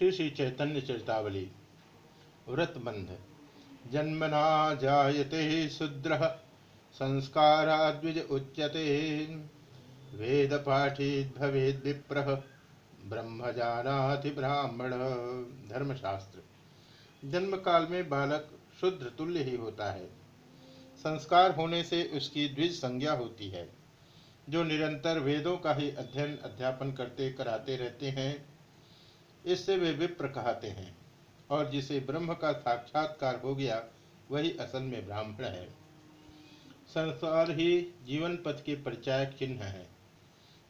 श्री श्री चैतन्य चरितावली व्रतबंध जन्मना जायते शूद्र संस्काराद्विज उच्यते। वेद पाठित भवेद विप्र, ब्रह्म जानाति ब्राह्मण। धर्मशास्त्र। जन्म काल में बालक शुद्ध तुल्य ही होता है। संस्कार होने से उसकी द्विज संज्ञा होती है। जो निरंतर वेदों का ही अध्ययन, अध्यापन करते, कराते रहते हैं इससे वे विप्र कहते हैं, और जिसे ब्रह्म का साक्षात्कार हो गया, वही असल में ब्राह्मण है। संस्कार ही जीवन पथ के परिचायक चिन्ह है।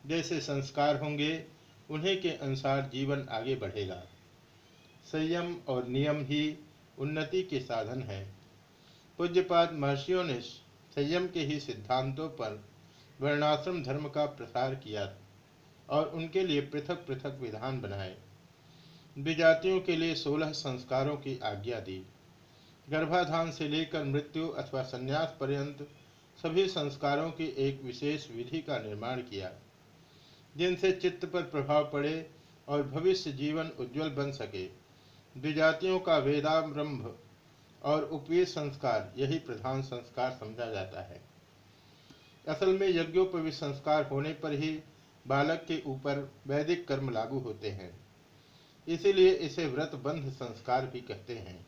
जैसे संस्कार होंगे, उन्हीं के अनुसार जीवन आगे बढ़ेगा। संयम और नियम ही उन्नति के साधन है। पूज्यपाद महर्षियों ने संयम के ही सिद्धांतों पर वर्णाश्रम धर्म का प्रसार किया और उनके लिए पृथक पृथक विधान बनाए। विजातियों के लिए सोलह संस्कारों की आज्ञा दी। गर्भाधान से लेकर मृत्यु अथवा संन्यास पर्यंत सभी संस्कारों की एक विशेष विधि का निर्माण किया। जिनसे चित्त पर प्रभाव पड़े और भविष्य जीवन उज्जवल बन सके। द्विजातियों का वेदारंभ और उपवीत संस्कार यही प्रधान संस्कार समझा जाता है। असल में यज्ञोपवीत संस्कार होने पर ही बालक के ऊपर वैदिक कर्म लागू होते हैं। इसीलिए इसे व्रत बंध संस्कार भी कहते हैं।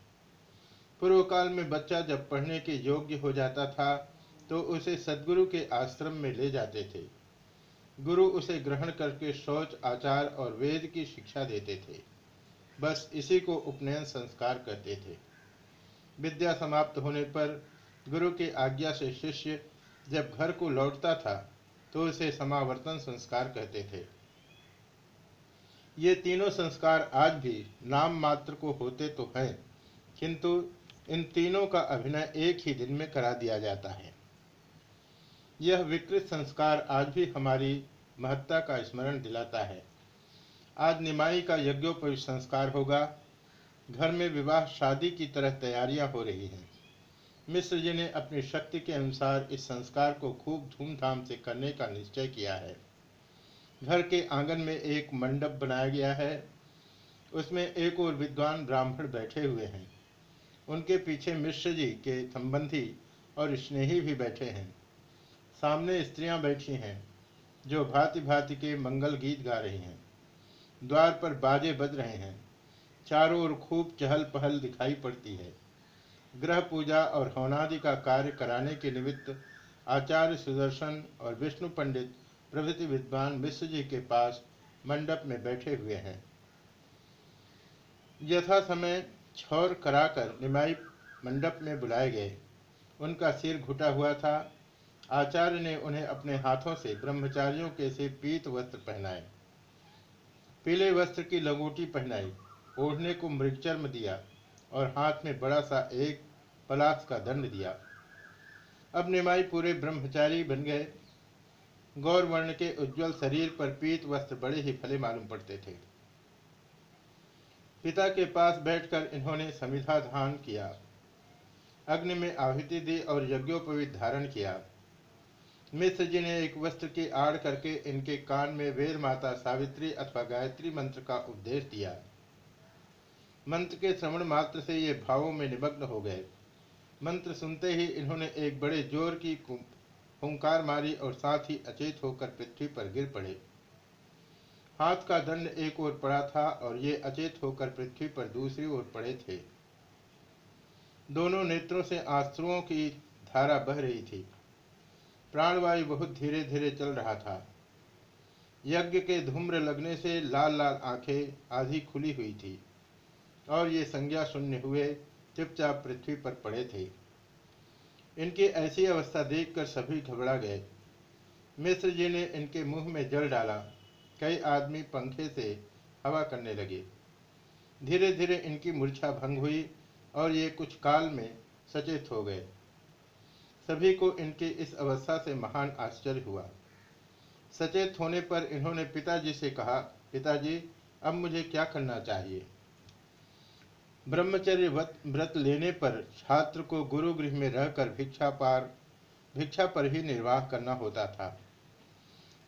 पूर्व काल में बच्चा जब पढ़ने के योग्य हो जाता था तो उसे सदगुरु के आश्रम में ले जाते थे। गुरु उसे ग्रहण करके शौच, आचार और वेद की शिक्षा देते थे। बस इसी को उपनयन संस्कार कहते थे। विद्या समाप्त होने पर गुरु की आज्ञा से शिष्य जब घर को लौटता था तो उसे समावर्तन संस्कार कहते थे। ये तीनों संस्कार आज भी नाम मात्र को होते तो हैं, किंतु इन तीनों का अभिनय एक ही दिन में करा दिया जाता है। यह विकृत संस्कार आज भी हमारी महत्ता का स्मरण दिलाता है। आज निमाई का यज्ञोपवी संस्कार होगा। घर में विवाह, शादी की तरह तैयारियाँ हो रही हैं। मिश्र जी ने अपनी शक्ति के अनुसार इस संस्कार को खूब धूमधाम से करने का निश्चय किया है। घर के आँगन में एक मंडप बनाया गया है। उसमें एक और विद्वान ब्राह्मण बैठे हुए हैं। उनके पीछे मिश्र जी के संबंधी और स्नेही भी बैठे हैं। सामने स्त्रियाँ बैठी हैं, जो भांति भांति के मंगल गीत गा रही हैं। द्वार पर बाजे बज रहे हैं। चारों ओर खूब चहल पहल दिखाई पड़ती है। ग्रह पूजा और हवनादि का कार्य कराने के निमित्त आचार्य सुदर्शन और विष्णु पंडित प्रभृति विद्वान मिश्र जी के पास मंडप में बैठे हुए हैं। यथा समय छौर कराकर निमाई मंडप में बुलाए गए। उनका सिर घुटा हुआ था। आचार्य ने उन्हें अपने हाथों से ब्रह्मचारियों के से पीत वस्त्र पहनाए। पीले वस्त्र की लंगोटी पहनाई। ओढ़ने को मृगचर्म दिया और हाथ में बड़ा सा एक पलाश का दंड दिया। अब निमाई पूरे ब्रह्मचारी बन गए। गौर वर्ण के उज्जवल शरीर पर पीत वस्त्र बड़े ही फले मालूम पड़ते थे। पिता के पास बैठकर इन्होंने समिधा धान किया। अग्नि में आहुति दी और यज्ञोपवीत धारण किया। मिश्र जी ने एक वस्त्र की आड़ करके इनके कान में वेद माता सावित्री अथवा गायत्री मंत्र का उपदेश दिया। मंत्र के श्रवण मात्र से ये भावों में निमग्न हो गए। मंत्र सुनते ही इन्होंने एक बड़े ज़ोर की हुंकार मारी और साथ ही अचेत होकर पृथ्वी पर गिर पड़े। हाथ का दंड एक ओर पड़ा था और ये अचेत होकर पृथ्वी पर दूसरी ओर पड़े थे। दोनों नेत्रों से आंसुओं की धारा बह रही थी। प्राणवायु बहुत धीरे धीरे चल रहा था। यज्ञ के धूम्र लगने से लाल लाल आँखें आधी खुली हुई थी और ये संज्ञा शून्य हुए, चुपचाप पृथ्वी पर पड़े थे। इनकी ऐसी अवस्था देखकर सभी घबरा गए। मिश्र जी ने इनके मुँह में जल डाला। कई आदमी पंखे से हवा करने लगे। धीरे धीरे इनकी मूर्छा भंग हुई और ये कुछ काल में सचेत हो गए। सभी को इनके इस अवस्था से महान आश्चर्य हुआ। सचेत होने पर इन्होंने पिताजी से कहा, पिताजी, अब मुझे क्या करना चाहिए? ब्रह्मचर्य व्रत लेने पर छात्र को गुरु गृह में रहकर भिक्षा पार, भिक्षा पर ही निर्वाह करना होता था।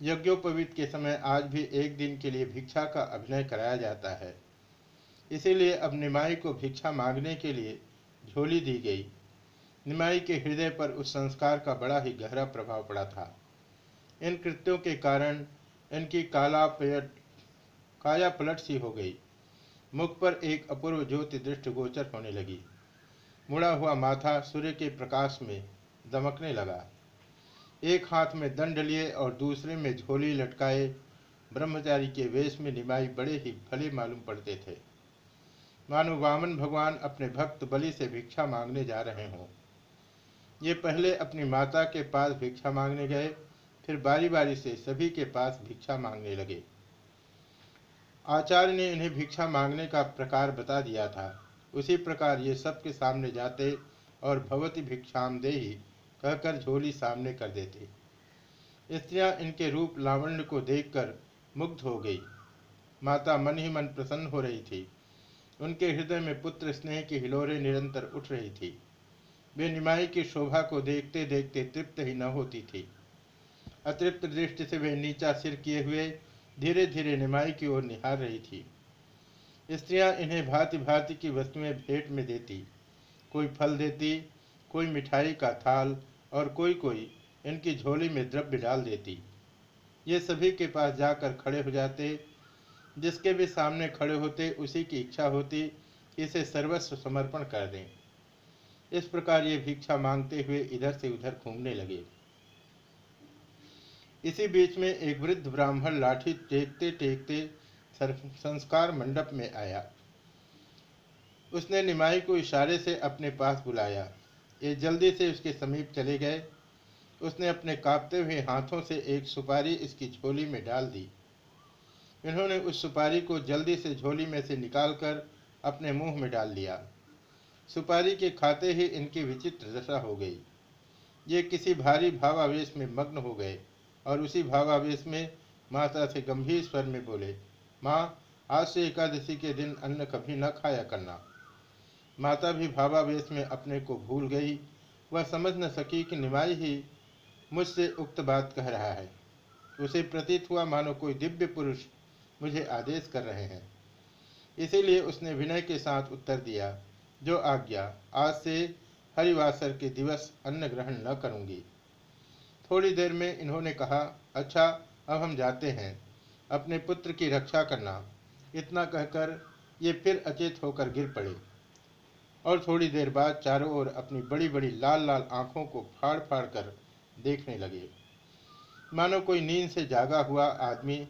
यज्ञोपवीत के समय आज भी एक दिन के लिए भिक्षा का अभिनय कराया जाता है। इसीलिए अब निमाई को भिक्षा मांगने के लिए झोली दी गई। निमाई के हृदय पर उस संस्कार का बड़ा ही गहरा प्रभाव पड़ा था। इन कृत्यों के कारण इनकी काला पेट काया पलट सी हो गई। मुख पर एक अपूर्व ज्योति दृष्ट गोचर होने लगी। मुड़ा हुआ माथा सूर्य के प्रकाश में दमकने लगा। एक हाथ में दंड लिए और दूसरे में झोली लटकाए ब्रह्मचारी के वेश में निमाई बड़े ही भले मालूम पड़ते थे। मानो वामन भगवान अपने भक्त बलि से भिक्षा मांगने जा रहे हों। ये पहले अपनी माता के पास भिक्षा मांगने गए, फिर बारी बारी से सभी के पास भिक्षा मांगने लगे। आचार्य ने इन्हें भिक्षा मांगने का प्रकार बता दिया था। उसी प्रकार ये सबके सामने जाते और भगवती भिक्षाम दे कहकर झोली सामने कर देते। स्त्रियाँ इनके रूप लावण्य को देखकर मुग्ध हो गई। माता मन ही मन प्रसन्न हो रही थी। उनके हृदय में पुत्र स्नेह की हिलोरे निरंतर उठ रही थी। वे निमाई की शोभा को देखते देखते तृप्त ही न होती थी। अतृप्त दृष्टि से वे नीचा सिर किए हुए धीरे धीरे निमाई की ओर निहार रही थी। स्त्रियाँ इन्हें भांति भांति की वस्तुएँ भेंट में देती। कोई फल देती, कोई मिठाई का थाल और कोई कोई इनकी झोली में द्रव्य डाल देती। ये सभी के पास जाकर खड़े हो जाते। जिसके भी सामने खड़े होते, उसी की इच्छा होती इसे सर्वस्व समर्पण कर दें। इस प्रकार ये भिक्षा मांगते हुए इधर से उधर घूमने लगे। इसी बीच में एक वृद्ध ब्राह्मण लाठी टेकते टेकते संस्कार मंडप में आया। उसने निमाई को इशारे से अपने पास बुलाया। ये जल्दी से उसके समीप चले गए। उसने अपने कांपते हुए हाथों से एक सुपारी इसकी झोली में डाल दी। इन्होंने उस सुपारी को जल्दी से झोली में से निकालकर अपने मुँह में डाल लिया सुपारी के खाते ही इनकी विचित्र दशा हो गई। ये किसी भारी भावावेश में मग्न हो गए। और उसी भावावेश में माता से गंभीर स्वर में बोले, माँ, आज से एकादशी के दिन अन्न कभी न खाया करना। माता भी भावावेश में अपने को भूल गई। वह समझ न सकी कि निमाई ही मुझसे उक्त बात कह रहा है। उसे प्रतीत हुआ, मानो कोई दिव्य पुरुष मुझे आदेश कर रहे हैं। इसीलिए उसने विनय के साथ उत्तर दिया, जो आज्ञा, आज से हरिवासर के दिवस अन्न ग्रहण न करूँगी। थोड़ी देर में इन्होंने कहा अच्छा अब हम जाते हैं, अपने पुत्र की रक्षा करना। इतना कहकर ये फिर अचेत होकर गिर पड़े। और थोड़ी देर बाद चारों ओर अपनी बड़ी बड़ी लाल लाल आँखों को फाड़ फाड़ कर देखने लगे। मानो कोई नींद से जागा हुआ आदमी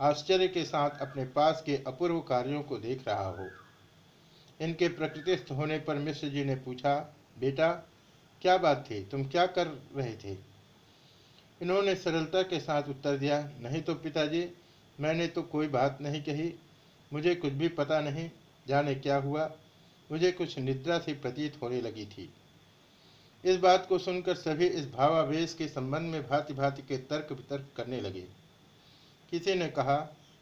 आश्चर्य के साथ अपने पास के अपूर्व कार्यों को देख रहा हो। इनके प्रकृतिस्थ होने पर मिश्र जी ने पूछा, बेटा, क्या बात थी? तुम क्या कर रहे थे? इन्होंने सरलता के साथ उत्तर दिया, नहीं तो पिताजी, मैंने तो कोई बात नहीं कही। मुझे कुछ भी पता नहीं, जाने क्या हुआ। मुझे कुछ निद्रा सी प्रतीत होने लगी थी। इस बात को सुनकर सभी इस भावावेश के संबंध में भांति भांति के तर्क वितर्क करने लगे। किसी ने कहा,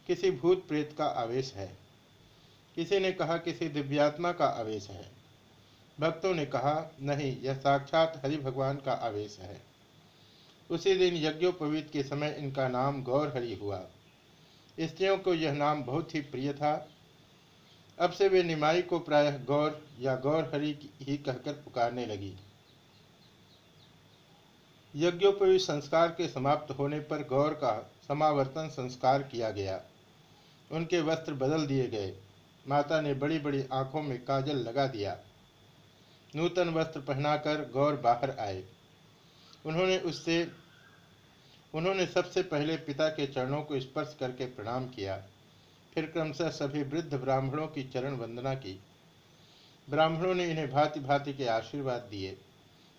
किसी भूत प्रेत का आवेश है। किसी ने कहा, किसी दिव्यात्मा का आवेश है। भक्तों ने कहा, नहीं, यह साक्षात हरि भगवान का आवेश है। उसी दिन यज्ञोपवीत के समय इनका नाम गौर हरि हुआ। स्त्रियों को यह नाम बहुत ही प्रिय था। अब से वे निमाई को प्रायः गौर या गौर हरि ही कहकर पुकारने लगी। यज्ञोपवीत संस्कार के समाप्त होने पर गौर का समावर्तन संस्कार किया गया। उनके वस्त्र बदल दिए गए। माता ने बड़ी बड़ी आँखों में काजल लगा दिया। नूतन वस्त्र पहनाकर गौर बाहर आए। उन्होंने उससे, उन्होंने सबसे पहले पिता के चरणों को स्पर्श करके प्रणाम किया। फिर क्रमशः सभी वृद्ध ब्राह्मणों की चरण वंदना की। ब्राह्मणों ने इन्हें भांति भांति के आशीर्वाद दिए।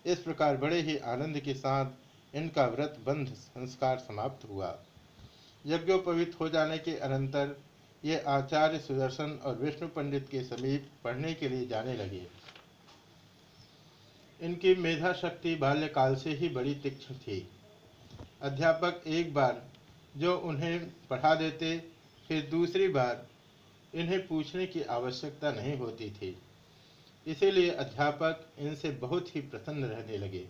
इस प्रकार बड़े ही आनंद के साथ इनका व्रत बंध संस्कार समाप्त हुआ। यज्ञोपवित हो जाने के अनंतर ये आचार्य सुदर्शन और विष्णु पंडित के समीप पढ़ने के लिए जाने लगे। इनकी मेधा शक्ति बाल्यकाल से ही बड़ी तीक्ष्ण थी। अध्यापक एक बार जो उन्हें पढ़ा देते, फिर दूसरी बार इन्हें पूछने की आवश्यकता नहीं होती थी। इसीलिए अध्यापक इनसे बहुत ही प्रसन्न रहने लगे।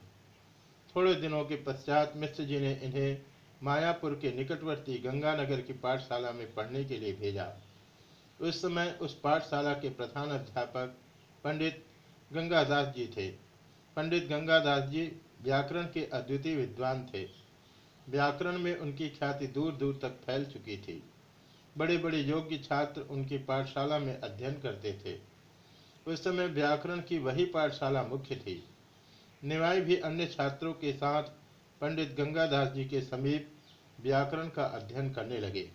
थोड़े दिनों के पश्चात मिश्र जी ने इन्हें मायापुर के निकटवर्ती गंगानगर की पाठशाला में पढ़ने के लिए भेजा। उस समय उस पाठशाला के प्रधान अध्यापक पंडित गंगादास जी थे। पंडित गंगादास जी व्याकरण के अद्वितीय विद्वान थे। व्याकरण में उनकी ख्याति दूर दूर तक फैल चुकी थी। बड़े बड़े योग्य छात्र उनकी पाठशाला में अध्ययन करते थे। उस समय व्याकरण की वही पाठशाला मुख्य थी। निवाई भी अन्य छात्रों के साथ पंडित गंगादास जी के समीप व्याकरण का अध्ययन करने लगे।